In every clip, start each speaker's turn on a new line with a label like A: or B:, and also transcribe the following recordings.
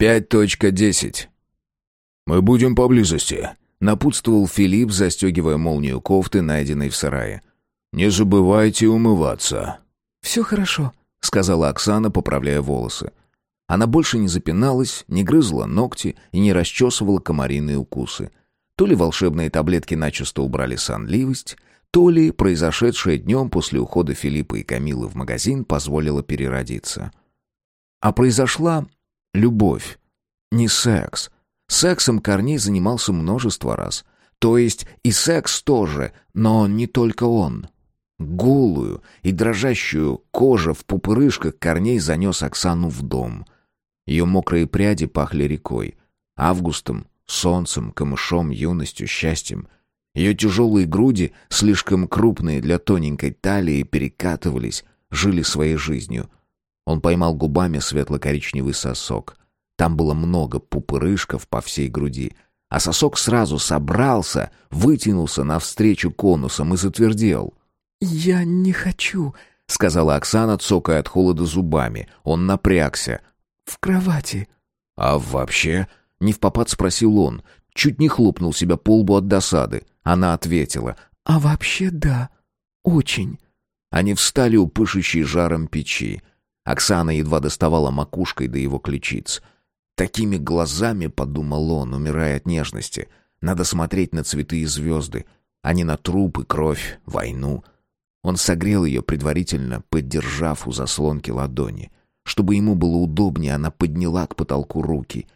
A: 5.10. «Мы будем поблизости», — напутствовал Филипп, застегивая молнию кофты, найденной в сарае. «Не забывайте умываться».
B: «Все хорошо», —
A: сказала Оксана, поправляя волосы. Она больше не запиналась, не грызла ногти и не расчесывала комариные укусы. То ли волшебные таблетки начисто убрали сонливость, то ли произошедшее днем после ухода Филиппа и Камилы в магазин позволило переродиться. А произошла любовь, не секс. Сексом Корней занимался множество раз. То есть и секс тоже, но не только он. Голую и дрожащую кожу в пупырышках Корней занес Оксану в дом. Ее мокрые пряди пахли рекой, августом, солнцем, камышом, юностью, счастьем — ее тяжелые груди, слишком крупные для тоненькой талии, перекатывались, жили своей жизнью. Он поймал губами светло-коричневый сосок. Там было много пупырышков по всей груди. А сосок сразу собрался, вытянулся навстречу конусом и затвердел.
B: «Я не хочу», —
A: сказала Оксана, цокая от холода зубами. Он напрягся.
B: «В кровати».
A: «А вообще?» — не в попад спросил он. Чуть не хлопнул себя по лбу от досады. Она ответила.
B: «А вообще да, очень».
A: Они встали у пышущей жаром печи. Оксана едва доставала макушкой до его ключиц. Такими глазами, подумал он, умирая от нежности, надо смотреть на цветы и звезды, а не на трупы, кровь, войну. Он согрел ее предварительно, поддержав у заслонки ладони. Чтобы ему было удобнее, она подняла к потолку руки.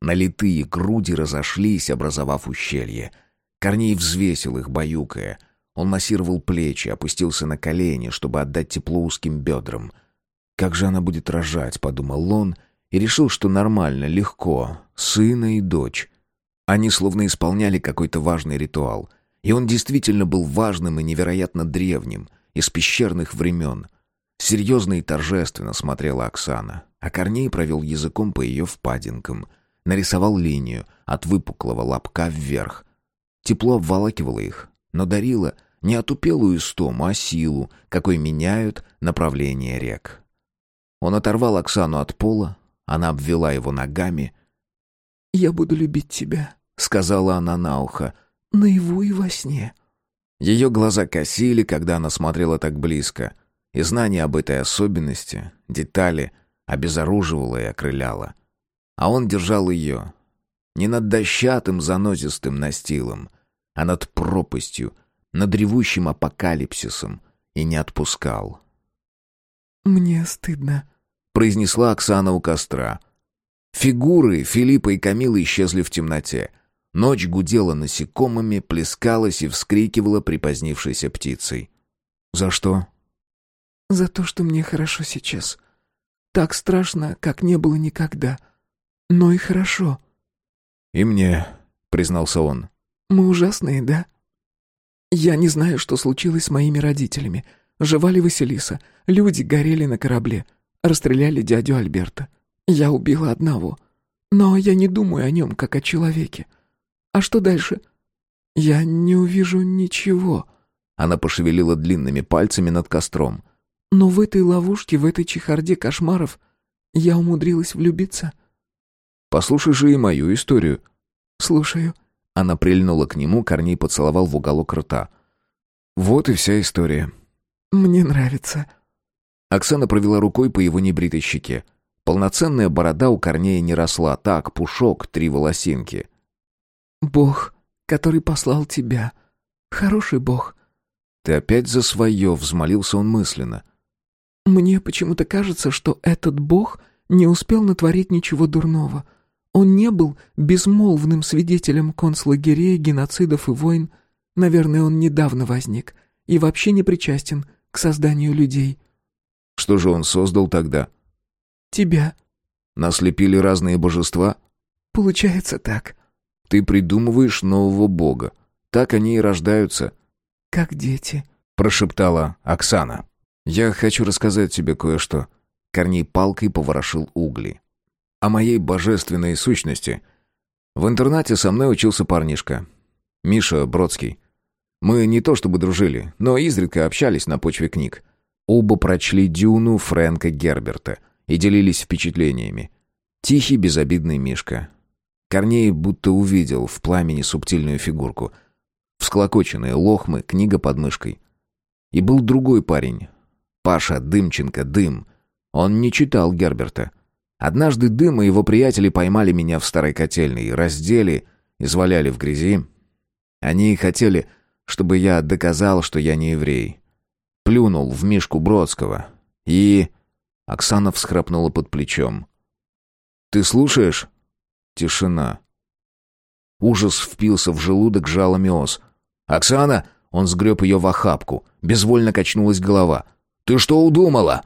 A: Налитые груди разошлись, образовав ущелье — Корней взвесил их, баюкая. Он массировал плечи, опустился на колени, чтобы отдать тепло узким бедрам. «Как же она будет рожать?» — подумал он, и решил, что нормально, легко. Сына и дочь. Они словно исполняли какой-то важный ритуал. И он действительно был важным и невероятно древним, из пещерных времен. Серьезно и торжественно смотрела Оксана, а Корней провел языком по ее впадинкам. Нарисовал линию от выпуклого лобка вверх, Тепло обволакивало их, но дарило не отупелую истому, а силу, какой меняют направление рек. Он оторвал Оксану от пола, она обвела его ногами.
B: «Я буду любить тебя», — сказала она на ухо, — «наяву и во сне».
A: Ее глаза косили, когда она смотрела так близко, и знание об этой особенности, детали, обезоруживало и окрыляло. А он держал ее не над дощатым занозистым настилом, а над пропастью, над ревущим апокалипсисом, и не отпускал.
B: «Мне стыдно», —
A: произнесла Оксана у костра. Фигуры Филиппа и Камилы исчезли в темноте. Ночь гудела насекомыми, плескалась и вскрикивала припозднившейся птицей. «За что?»
B: «За то, что мне хорошо сейчас. Так страшно, как не было никогда. Но и хорошо».
A: «И мне», — признался он.
B: Мы ужасные, да? Я не знаю, что случилось с моими родителями. Жива ли Василиса? Люди горели на корабле. Расстреляли дядю Альберта. Я убила одного. Но я не думаю о нем, как о человеке. А что дальше? Я не увижу ничего.
A: Она пошевелила длинными пальцами над костром.
B: Но в этой ловушке, в этой чехарде кошмаров я умудрилась влюбиться.
A: Послушай же и мою историю.
B: Слушаю.
A: Она прильнула к нему, Корней поцеловал в уголок рта. Вот и вся история.
B: Мне нравится.
A: Оксана провела рукой по его небритой щеке. Полноценная борода у Корнея не росла, так, пушок, три волосинки.
B: «Бог, который послал тебя. Хороший Бог».
A: «Ты опять за свое», — взмолился он мысленно.
B: «Мне почему-то кажется, что этот Бог не успел натворить ничего дурного. Он не был безмолвным свидетелем концлагерей, геноцидов и войн. Наверное, он недавно возник и вообще не причастен к созданию людей.
A: Что же он создал тогда?
B: Тебя.
A: Наслепили разные божества?
B: Получается так.
A: Ты придумываешь нового бога. Так они и рождаются.
B: Как дети,
A: прошептала Оксана. Я хочу рассказать тебе кое-что. Корней палкой поворошил угли о моей божественной сущности. В интернате со мной учился парнишка. Миша Бродский. Мы не то чтобы дружили, но изредка общались на почве книг. Оба прочли «Дюну» Фрэнка Герберта и делились впечатлениями. Тихий, безобидный Мишка. Корней будто увидел в пламени субтильную фигурку. Всклокоченные лохмы, книга под мышкой. И был другой парень. Паша Дымченко, Дым. Он не читал Герберта. Однажды Дым и его приятели поймали меня в старой котельной, раздели, изваляли в грязи. Они хотели, чтобы я доказал, что я не еврей. Плюнул в Мишку Бродского. И... Оксана всхрапнула под плечом. «Ты слушаешь?» Тишина. Ужас впился в желудок жалами ос. «Оксана!» Он сгреб ее в охапку. Безвольно качнулась голова. «Ты что удумала?»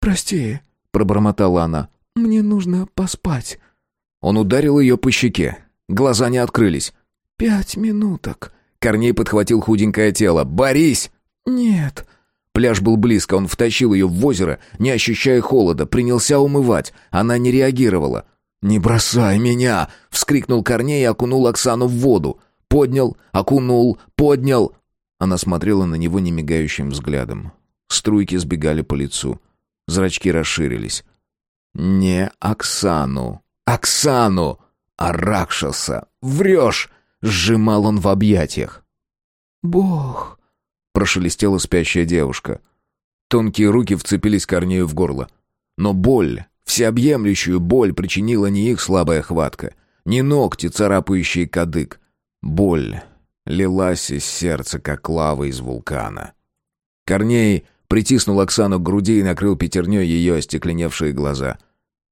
B: «Прости», —
A: пробормотала она.
B: «Мне нужно поспать».
A: Он ударил ее по щеке. Глаза не открылись.
B: «Пять минуток».
A: Корней подхватил худенькое тело. «Борись!»
B: «Нет».
A: Пляж был близко, он втащил ее в озеро, не ощущая холода, принялся умывать. Она не реагировала. «Не бросай меня!» — вскрикнул Корней и окунул Оксану в воду. Поднял, окунул, поднял. Она смотрела на него немигающим взглядом. Струйки сбегали по лицу. Зрачки расширились. «Не Оксану! Оксану! А Ракшаса! Врешь!» — сжимал он в объятиях.
B: «Бог!»
A: — прошелестела спящая девушка. Тонкие руки вцепились Корнею в горло. Но боль, всеобъемлющую боль причинила не их слабая хватка, не ногти, царапающие кадык. Боль лилась из сердца, как лава из вулкана. Корней притиснул Оксану к груди и накрыл пятерней ее остекленевшие глаза.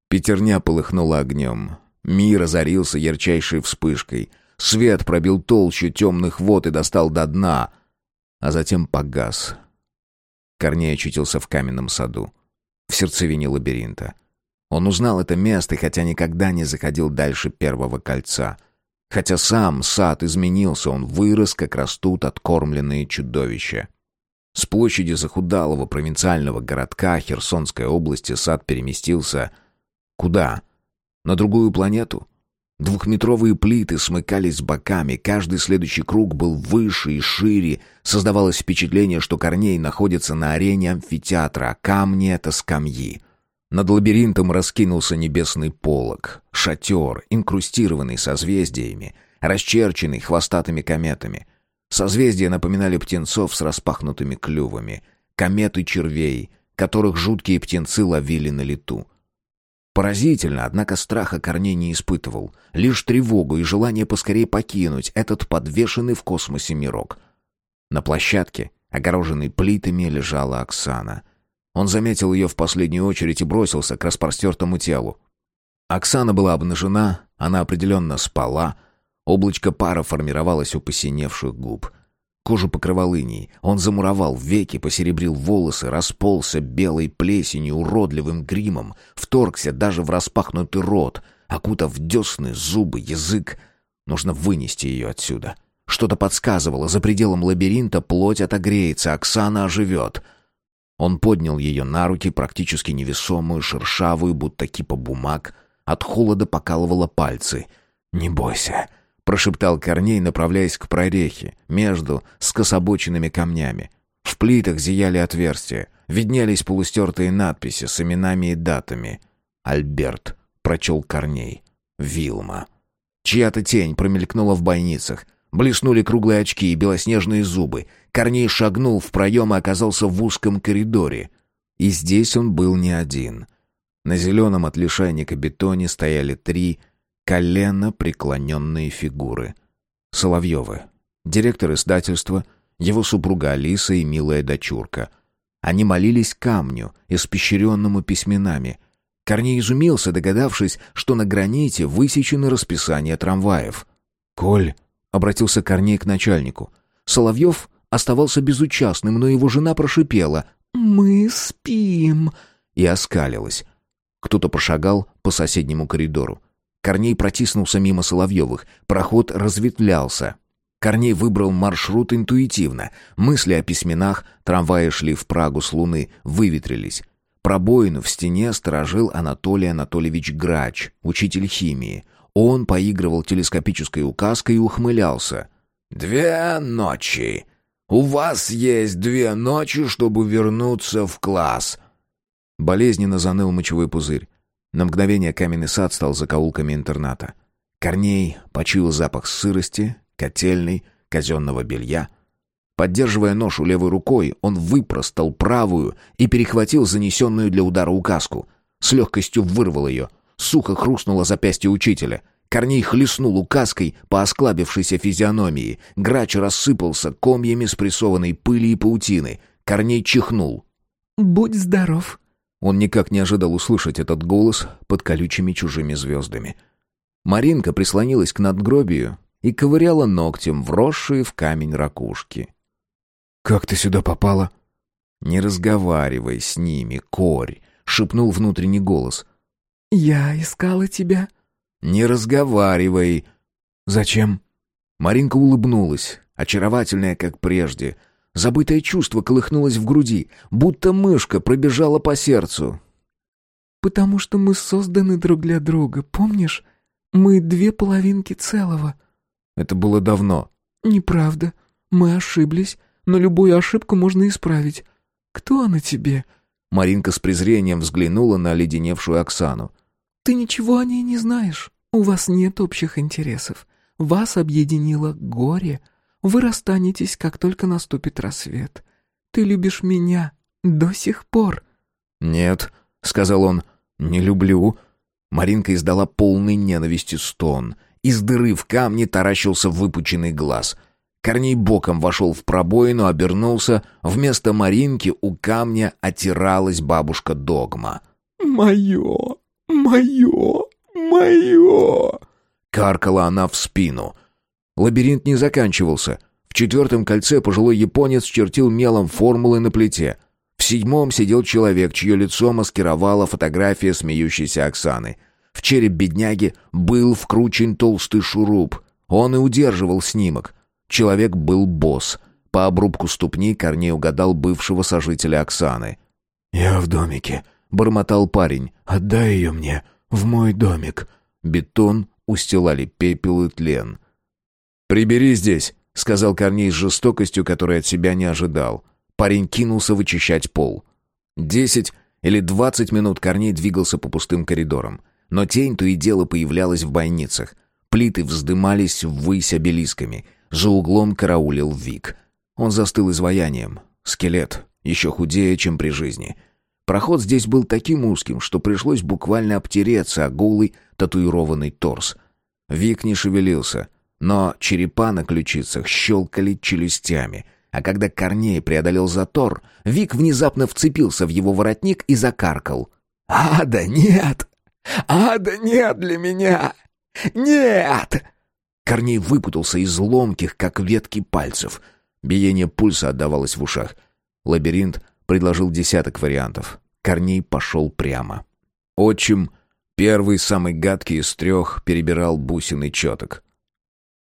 A: Пятерня полыхнула огнем. Мир озарился ярчайшей вспышкой. Свет пробил толщу темных вод и достал до дна — а затем погас. Корней очутился в каменном саду, в сердцевине лабиринта. Он узнал это место, хотя никогда не заходил дальше первого кольца. Хотя сам сад изменился, он вырос, как растут откормленные чудовища. С площади захудалого провинциального городка Херсонской области сад переместился... Куда? На другую планету? Двухметровые плиты смыкались боками, каждый следующий круг был выше и шире. Создавалось впечатление, что Корней находится на арене амфитеатра, а камни — это скамьи. Над лабиринтом раскинулся небесный полог, шатер, инкрустированный созвездиями, расчерченный хвостатыми кометами. Созвездия напоминали птенцов с распахнутыми клювами, кометы червей, которых жуткие птенцы ловили на лету. Поразительно, однако страха Корней не испытывал, лишь тревогу и желание поскорее покинуть этот подвешенный в космосе мирок. На площадке, огороженной плитами, лежала Оксана. Он заметил ее в последнюю очередь и бросился к распростертому телу. Оксана была обнажена, она определенно спала, облачко пара формировалось у посиневших губ — Кожу покрывал иней. Он замуровал веки, посеребрил волосы, расползся белой плесенью, уродливым гримом, вторгся даже в распахнутый рот, окутав десны, зубы, язык. Нужно вынести ее отсюда. Что-то подсказывало, за пределом лабиринта плоть отогреется, Оксана оживет. Он поднял ее на руки, практически невесомую, шершавую, будто кипа бумаг. От холода покалывало пальцы. «Не бойся», прошептал Корней, направляясь к прорехе, между скособоченными камнями. В плитах зияли отверстия, виднелись полустертые надписи с именами и датами. «Альберт», — прочел Корней. «Вилма». Чья-то тень промелькнула в бойницах. Блеснули круглые очки и белоснежные зубы. Корней шагнул в проем и оказался в узком коридоре. И здесь он был не один. На зеленом от лишайника бетоне стояли три колено преклоненные фигуры. Соловьевы, директор издательства, его супруга Алиса и милая дочурка. Они молились камню, испещренному письменами. Корней изумился, догадавшись, что на граните высечено расписание трамваев. «Коль», — обратился Корней к начальнику, — Соловьев оставался безучастным, но его жена прошипела «Мы спим» и оскалилась. Кто-то прошагал по соседнему коридору. Корней протиснулся мимо Соловьевых. Проход разветвлялся. Корней выбрал маршрут интуитивно. Мысли о письменах, трамваи шли в Прагу с Луны, выветрились. Пробоину в стене сторожил Анатолий Анатольевич Грач, учитель химии. Он поигрывал телескопической указкой и ухмылялся. «Две ночи. У вас есть две ночи, чтобы вернуться в класс». Болезненно заныл мочевой пузырь. На мгновение каменный сад стал закоулками интерната. Корней почуял запах сырости, котельной, казенного белья. Поддерживая ношу левой рукой, он выпростал правую и перехватил занесенную для удара указку. С легкостью вырвал ее. Сухо хрустнуло запястье учителя. Корней хлестнул указкой по осклабившейся физиономии. Грач рассыпался комьями спрессованной пыли и паутины. Корней чихнул.
B: «Будь здоров».
A: Он никак не ожидал услышать этот голос под колючими чужими звездами. Маринка прислонилась к надгробию и ковыряла ногтем вросшие в камень ракушки.
C: «Как ты сюда попала?»
A: «Не разговаривай с ними, корь», — шепнул внутренний голос.
B: «Я искала тебя».
A: «Не разговаривай».
C: «Зачем?»
A: Маринка улыбнулась, очаровательная, как прежде. Забытое чувство колыхнулось в груди, будто мышка пробежала по сердцу.
B: «Потому что мы созданы друг для друга, помнишь? Мы две половинки целого».
A: Это было давно.
B: «Неправда. Мы ошиблись, но любую ошибку можно исправить. Кто она тебе?»
A: Маринка с презрением взглянула на оледеневшую Оксану.
B: «Ты ничего о ней не знаешь. У вас нет общих интересов. Вас объединило горе. Вы расстанетесь, как только наступит рассвет. Ты любишь меня до сих пор».
A: «Нет», — сказал он, — «не люблю». Маринка издала полный ненависти стон. Из дыры в камне таращился выпученный глаз. Корней боком вошел в пробоину, обернулся. Вместо Маринки у камня отиралась бабушка Догма.
B: «Мое, мое, мое!»
A: Каркала она в спину. Лабиринт не заканчивался. В четвертом кольце пожилой японец чертил мелом формулы на плите. В седьмом сидел человек, чье лицо маскировала фотография смеющейся Оксаны. В череп бедняги был вкручен толстый шуруп. Он и удерживал снимок. Человек был босс. По обрубку ступни Корней угадал бывшего сожителя Оксаны.
C: «Я в домике», — бормотал парень. «Отдай ее мне, в мой домик».
A: Бетон устилали пепел и тлен. «Прибери здесь», — сказал Корней с жестокостью, которой от себя не ожидал. Парень кинулся вычищать пол. Десять или двадцать минут Корней двигался по пустым коридорам. Но тень то и дело появлялась в бойницах. Плиты вздымались ввысь обелисками. За углом караулил Вик. Он застыл изваянием. Скелет, еще худее, чем при жизни. Проход здесь был таким узким, что пришлось буквально обтереться о голый татуированный торс. Вик не шевелился, но черепа на ключицах щелкали челюстями — а когда Корней преодолел затор, Вик внезапно вцепился в его воротник и закаркал.
B: «Ада, нет! Ада, нет для меня! Нет!»
A: Корней выпутался из ломких, как ветки пальцев. Биение пульса отдавалось в ушах. Лабиринт предложил десяток вариантов. Корней пошел прямо. Отчим, первый, самый гадкий из трех, перебирал бусины четок.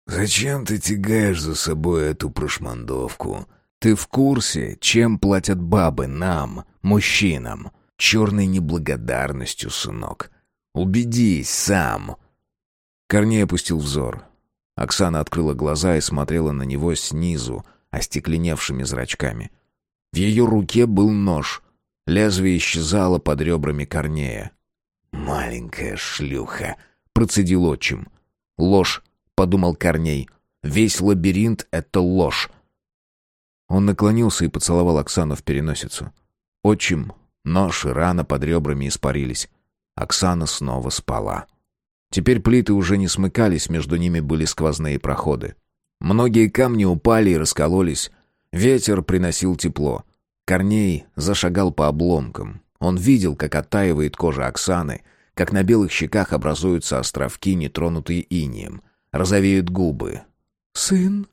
C: «Зачем ты тягаешь за собой эту прошмандовку?»
A: «Ты в курсе, чем платят бабы нам, мужчинам? Черной неблагодарностью, сынок. Убедись сам!» Корней опустил взор. Оксана открыла глаза и смотрела на него снизу, остекленевшими зрачками. В ее руке был нож. Лезвие исчезало под ребрами Корнея.
C: «Маленькая шлюха!»
A: — процедил отчим. Ложь подумал Корней. Весь лабиринт — это ложь. Он наклонился и поцеловал Оксану в переносицу. Отчим, нож и рана под ребрами испарились. Оксана снова спала. Теперь плиты уже не смыкались, между ними были сквозные проходы. Многие камни упали и раскололись. Ветер приносил тепло. Корней зашагал по обломкам. Он видел, как оттаивает кожа Оксаны, как на белых щеках образуются островки, нетронутые инием розовеют губы.
B: «Сын?»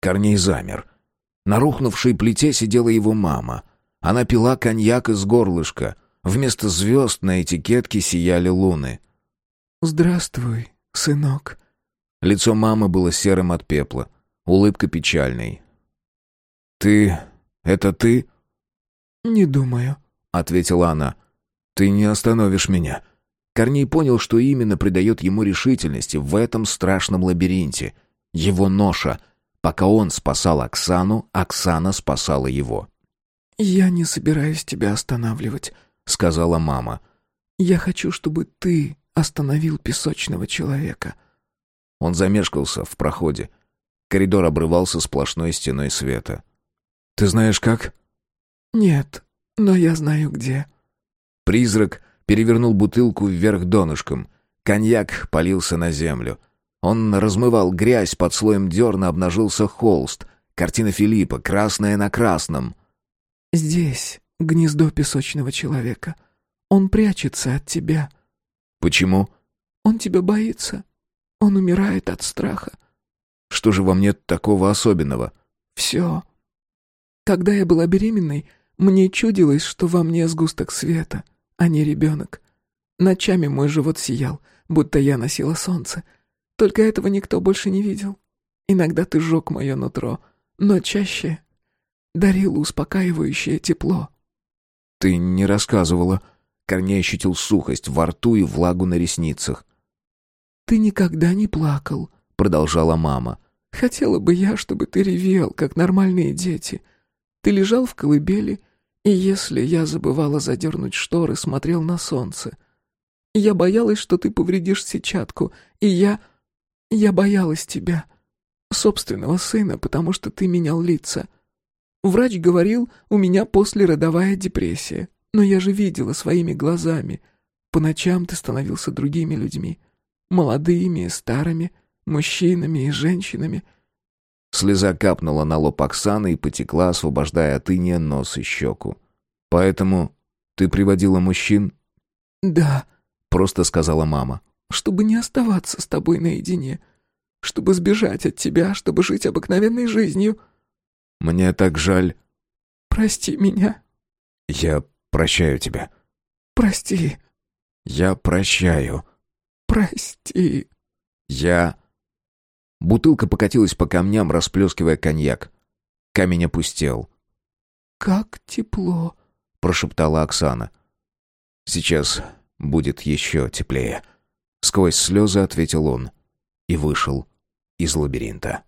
A: Корней замер. На рухнувшей плите сидела его мама. Она пила коньяк из горлышка. Вместо звезд на этикетке сияли луны.
B: «Здравствуй, сынок».
A: Лицо мамы было серым от пепла, улыбка печальной. «Ты... это ты?»
B: «Не думаю», —
A: ответила она. «Ты не остановишь меня. Корней понял, что именно придает ему решительности в этом страшном лабиринте. Его ноша. Пока он спасал Оксану, Оксана спасала его.
B: «Я не собираюсь тебя останавливать», —
A: сказала мама.
B: Я хочу, чтобы ты остановил песочного человека».
A: Он замешкался в проходе. Коридор обрывался сплошной стеной света. «Ты знаешь как?»
B: «Нет, но я знаю где».
A: Призрак перевернул бутылку вверх донышком. Коньяк полился на землю. Он размывал грязь, под слоем дерна обнажился холст. Картина Филиппа, красная на красном.
B: «Здесь гнездо песочного человека. Он прячется от тебя».
A: «Почему?»
B: «Он тебя боится. Он умирает от страха».
A: «Что же во мне такого особенного?»
B: «Все. Когда я была беременной, мне чудилось, что во мне сгусток света, а не ребенок. Ночами мой живот сиял, будто я носила солнце. Только этого никто больше не видел. Иногда ты сжег мое нутро, но чаще дарил успокаивающее тепло.
A: «Ты не рассказывала». Корней ощутил сухость во рту и влагу на ресницах.
B: «Ты никогда не плакал», — продолжала мама. «Хотела бы я, чтобы ты ревел, как нормальные дети. Ты лежал в колыбели, и если я забывала задернуть шторы, смотрел на солнце. Я боялась, что ты повредишь сетчатку, и я... Я боялась тебя, собственного сына, потому что ты менял лица. Врач говорил, у меня послеродовая депрессия, но я же видела своими глазами. По ночам ты становился другими людьми, молодыми и старыми, мужчинами и женщинами —
A: Слеза капнула на лоб Оксаны и потекла, освобождая от иния нос и щеку. «Поэтому ты приводила мужчин?»
B: «Да», —
A: просто сказала мама.
B: «Чтобы не оставаться с тобой наедине. Чтобы сбежать от тебя, чтобы жить обыкновенной жизнью».
A: «Мне так жаль».
B: «Прости меня».
A: «Я прощаю тебя».
B: «Прости».
A: «Я прощаю».
B: «Прости».
A: «Я...» Бутылка покатилась по камням, расплескивая коньяк. Камень опустел.
B: «Как тепло», —
A: прошептала Оксана. «Сейчас будет еще теплее», — сквозь слезы ответил он и вышел из лабиринта.